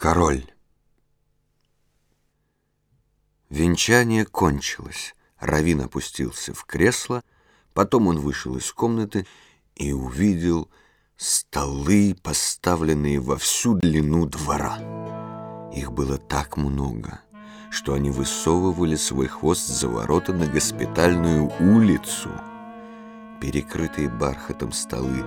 Король. Венчание кончилось. Равин опустился в кресло, потом он вышел из комнаты и увидел столы, поставленные во всю длину двора. Их было так много, что они высовывали свой хвост за ворота на госпитальную улицу. Перекрытые бархатом столы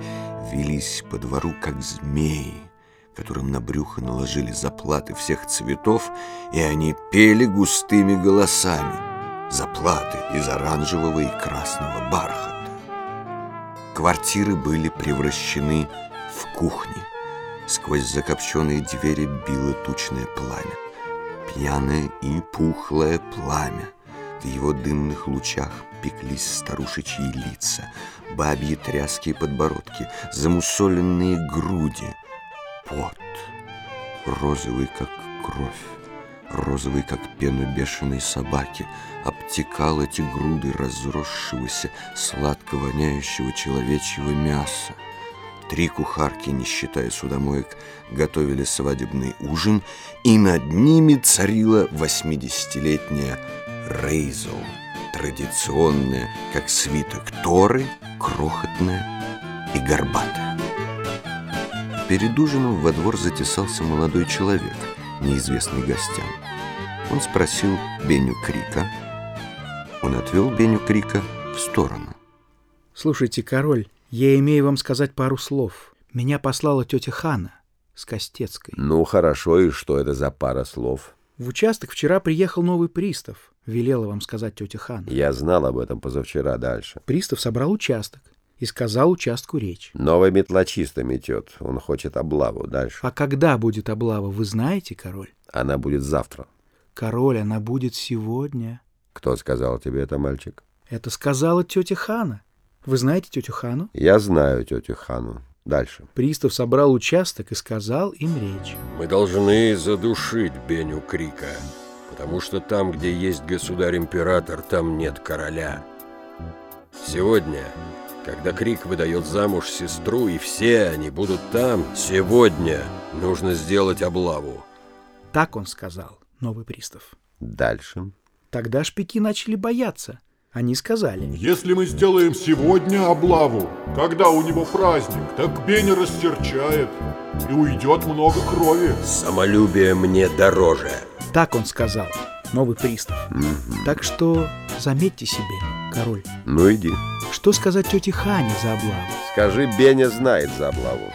велись по двору, как змеи которым на брюхо наложили заплаты всех цветов, и они пели густыми голосами. Заплаты из оранжевого и красного бархата. Квартиры были превращены в кухни. Сквозь закопченные двери било тучное пламя. Пьяное и пухлое пламя. В его дымных лучах пеклись старушечьи лица, бабьи тряские подбородки, замусоленные груди — пот, розовый, как кровь, розовый, как пена бешеной собаки, обтекал эти груды разросшегося, сладко воняющего человечьего мяса. Три кухарки, не считая судомоек, готовили свадебный ужин, и над ними царила восьмидесятилетняя Рейзел, традиционная, как свиток Торы, крохотная и горбатая. Перед ужином во двор затесался молодой человек, неизвестный гостям. Он спросил Беню Крика. Он отвел Беню Крика в сторону. Слушайте, король, я имею вам сказать пару слов. Меня послала тетя Хана с Костецкой. Ну, хорошо, и что это за пара слов? В участок вчера приехал новый пристав. Велела вам сказать тетя Хана. Я знал об этом позавчера дальше. Пристав собрал участок и сказал участку речь. Новый метлочисто метет. Он хочет облаву. Дальше. А когда будет облава, вы знаете, король? Она будет завтра. Король, она будет сегодня. Кто сказал тебе это, мальчик? Это сказала тетя Хана. Вы знаете тетю Хану? Я знаю тетю Хану. Дальше. Пристав собрал участок и сказал им речь. Мы должны задушить Беню Крика, потому что там, где есть государь-император, там нет короля. Сегодня когда Крик выдает замуж сестру, и все они будут там, сегодня нужно сделать облаву. Так он сказал, новый пристав. Дальше. Тогда шпики начали бояться. Они сказали, Если мы сделаем сегодня облаву, когда у него праздник, так Беня растерчает, и уйдет много крови. Самолюбие мне дороже. Так он сказал, новый пристав. Угу. Так что заметьте себе, король. Ну иди. Что сказать тете Хане за облаву? Скажи, Беня знает за облаву.